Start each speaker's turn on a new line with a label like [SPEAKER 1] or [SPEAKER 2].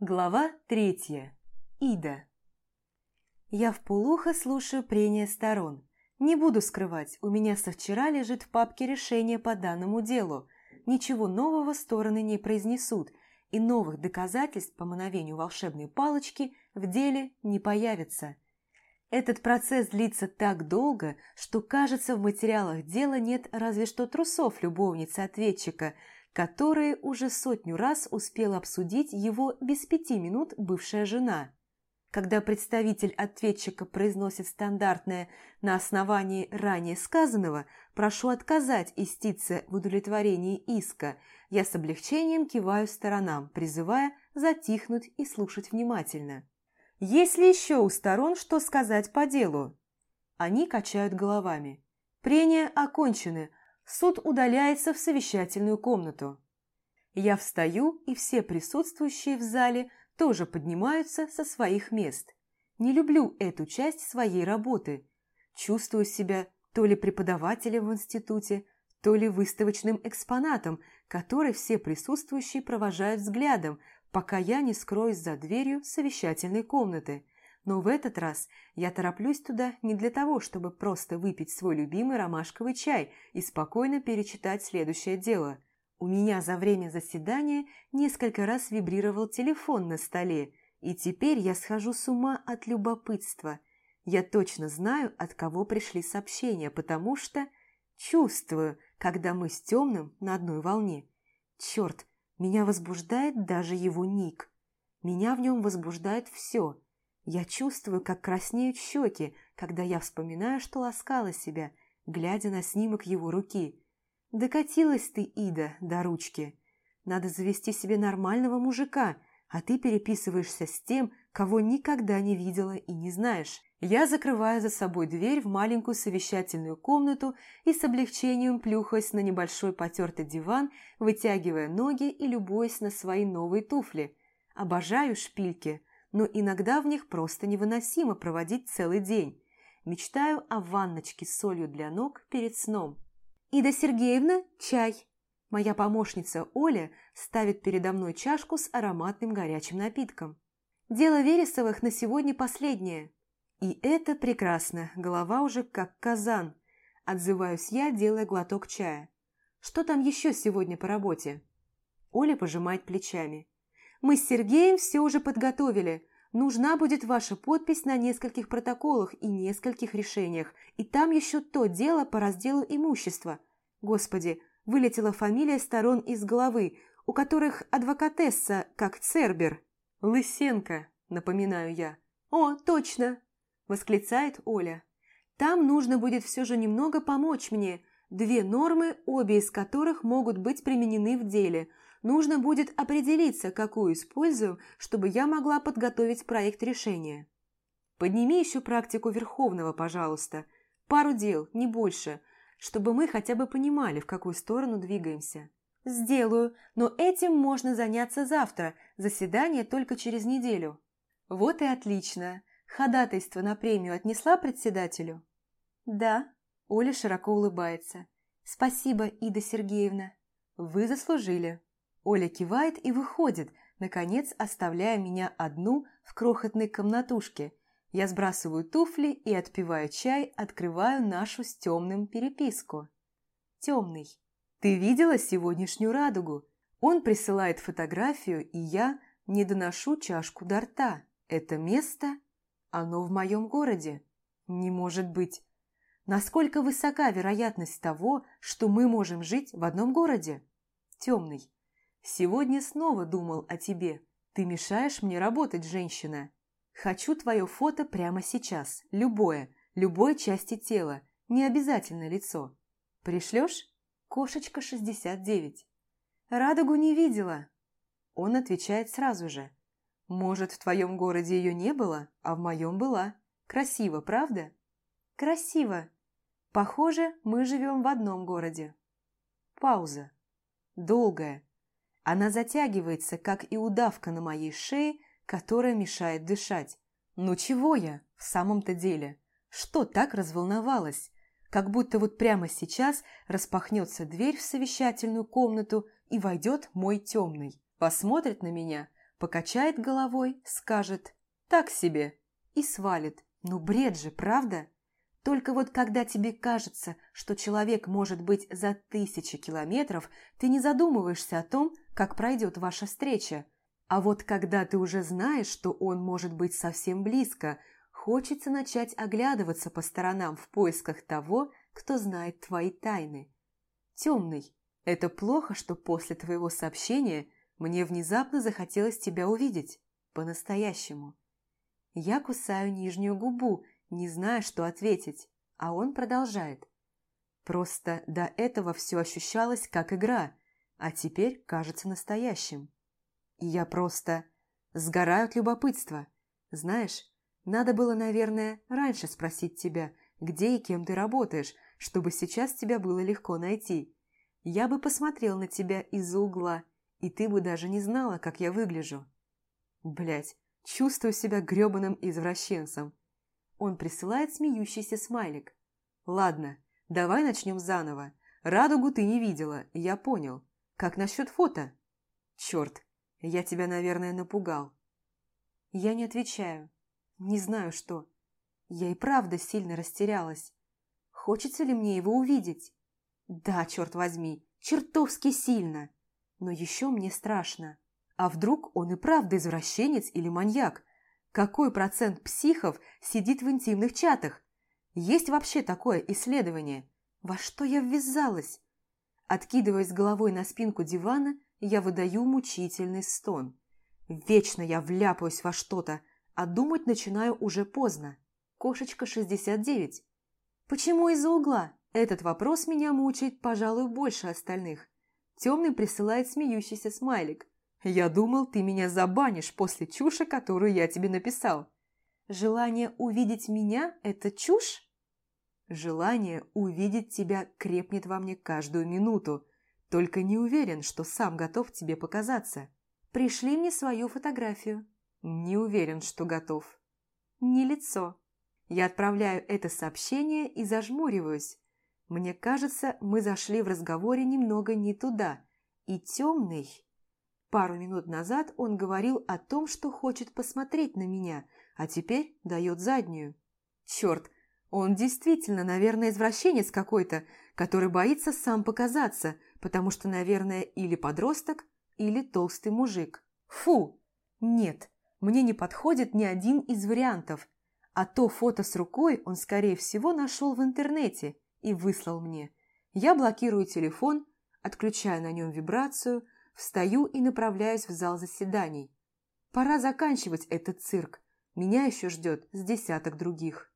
[SPEAKER 1] Глава третья. Ида. Я в полухо слушаю прения сторон. Не буду скрывать, у меня со вчера лежит в папке решение по данному делу. Ничего нового стороны не произнесут, и новых доказательств по мановению волшебной палочки в деле не появится. Этот процесс длится так долго, что, кажется, в материалах дела нет разве что трусов любовницы ответчика – которые уже сотню раз успела обсудить его без пяти минут бывшая жена. Когда представитель ответчика произносит стандартное «на основании ранее сказанного», прошу отказать истице в удовлетворении иска, я с облегчением киваю сторонам, призывая затихнуть и слушать внимательно. Есть ли еще у сторон что сказать по делу? Они качают головами. Прения окончены, Суд удаляется в совещательную комнату. Я встаю, и все присутствующие в зале тоже поднимаются со своих мест. Не люблю эту часть своей работы. Чувствую себя то ли преподавателем в институте, то ли выставочным экспонатом, который все присутствующие провожают взглядом, пока я не скроюсь за дверью совещательной комнаты – но в этот раз я тороплюсь туда не для того, чтобы просто выпить свой любимый ромашковый чай и спокойно перечитать следующее дело. У меня за время заседания несколько раз вибрировал телефон на столе, и теперь я схожу с ума от любопытства. Я точно знаю, от кого пришли сообщения, потому что чувствую, когда мы с темным на одной волне. Черт, меня возбуждает даже его ник. Меня в нем возбуждает все – я чувствую, как краснеют щеки, когда я вспоминаю, что ласкала себя, глядя на снимок его руки. Докатилась ты, Ида, до ручки. Надо завести себе нормального мужика, а ты переписываешься с тем, кого никогда не видела и не знаешь. Я закрываю за собой дверь в маленькую совещательную комнату и с облегчением плюхаюсь на небольшой потертый диван, вытягивая ноги и любуясь на свои новые туфли. Обожаю шпильки – но иногда в них просто невыносимо проводить целый день. Мечтаю о ванночке с солью для ног перед сном. «Ида Сергеевна, чай!» Моя помощница Оля ставит передо мной чашку с ароматным горячим напитком. «Дело Вересовых на сегодня последнее». И это прекрасно, голова уже как казан. Отзываюсь я, делая глоток чая. Что там еще сегодня по работе? Оля пожимает плечами. Мы с Сергеем все уже подготовили. Нужна будет ваша подпись на нескольких протоколах и нескольких решениях. И там еще то дело по разделу имущества. Господи, вылетела фамилия сторон из головы, у которых адвокатесса, как Цербер. Лысенко, напоминаю я. О, точно, восклицает Оля. Там нужно будет все же немного помочь мне. Две нормы, обе из которых могут быть применены в деле – Нужно будет определиться, какую использую, чтобы я могла подготовить проект решения. Подними еще практику Верховного, пожалуйста. Пару дел, не больше, чтобы мы хотя бы понимали, в какую сторону двигаемся. Сделаю, но этим можно заняться завтра, заседание только через неделю. Вот и отлично. Ходатайство на премию отнесла председателю? Да. Оля широко улыбается. Спасибо, Ида Сергеевна. Вы заслужили. Оля кивает и выходит, наконец оставляя меня одну в крохотной комнатушке. Я сбрасываю туфли и, отпивая чай, открываю нашу с темным переписку. Темный. Ты видела сегодняшнюю радугу? Он присылает фотографию, и я не доношу чашку до рта. Это место, оно в моем городе. Не может быть. Насколько высока вероятность того, что мы можем жить в одном городе? Темный. Сегодня снова думал о тебе. Ты мешаешь мне работать, женщина. Хочу твое фото прямо сейчас. Любое, любой части тела. Не обязательно лицо. Пришлешь? Кошечка 69. Радугу не видела. Он отвечает сразу же. Может, в твоем городе ее не было, а в моем была. Красиво, правда? Красиво. Похоже, мы живем в одном городе. Пауза. Долгая, она затягивается, как и удавка на моей шее, которая мешает дышать. Ну чего я в самом-то деле? Что так разволновалась? Как будто вот прямо сейчас распахнется дверь в совещательную комнату и войдет мой темный. Посмотрит на меня, покачает головой, скажет «так себе» и свалит. Ну бред же, правда? Только вот когда тебе кажется, что человек может быть за тысячи километров, ты не задумываешься о том, как пройдет ваша встреча. А вот когда ты уже знаешь, что он может быть совсем близко, хочется начать оглядываться по сторонам в поисках того, кто знает твои тайны. Темный, это плохо, что после твоего сообщения мне внезапно захотелось тебя увидеть. По-настоящему. Я кусаю нижнюю губу, не зная, что ответить, а он продолжает. Просто до этого все ощущалось как игра, а теперь кажется настоящим. И я просто сгораю от любопытства. Знаешь, надо было, наверное, раньше спросить тебя, где и кем ты работаешь, чтобы сейчас тебя было легко найти. Я бы посмотрел на тебя из-за угла, и ты бы даже не знала, как я выгляжу. Блять, чувствую себя грёбаным извращенцем. Он присылает смеющийся смайлик. Ладно, давай начнем заново. Радугу ты не видела, я понял. Как насчет фото? Черт, я тебя, наверное, напугал. Я не отвечаю. Не знаю, что. Я и правда сильно растерялась. Хочется ли мне его увидеть? Да, черт возьми, чертовски сильно. Но еще мне страшно. А вдруг он и правда извращенец или маньяк? Какой процент психов сидит в интимных чатах? Есть вообще такое исследование? Во что я ввязалась? Откидываясь головой на спинку дивана, я выдаю мучительный стон. Вечно я вляпаюсь во что-то, а думать начинаю уже поздно. Кошечка 69. Почему из-за угла? Этот вопрос меня мучает, пожалуй, больше остальных. Темный присылает смеющийся смайлик. «Я думал, ты меня забанишь после чуши, которую я тебе написал». «Желание увидеть меня – это чушь?» «Желание увидеть тебя крепнет во мне каждую минуту, только не уверен, что сам готов тебе показаться. Пришли мне свою фотографию». «Не уверен, что готов». «Не лицо». Я отправляю это сообщение и зажмуриваюсь, мне кажется, мы зашли в разговоре немного не туда. И темный... Пару минут назад он говорил о том, что хочет посмотреть на меня, а теперь дает заднюю. Черт, он действительно, наверное, извращенец какой-то, который боится сам показаться, потому что, наверное, или подросток, или толстый мужик. Фу! Нет, мне не подходит ни один из вариантов. А то фото с рукой он, скорее всего, нашел в интернете – и выслал мне. Я блокирую телефон, отключаю на нем вибрацию, встаю и направляюсь в зал заседаний. Пора заканчивать этот цирк. Меня еще ждет с десяток других.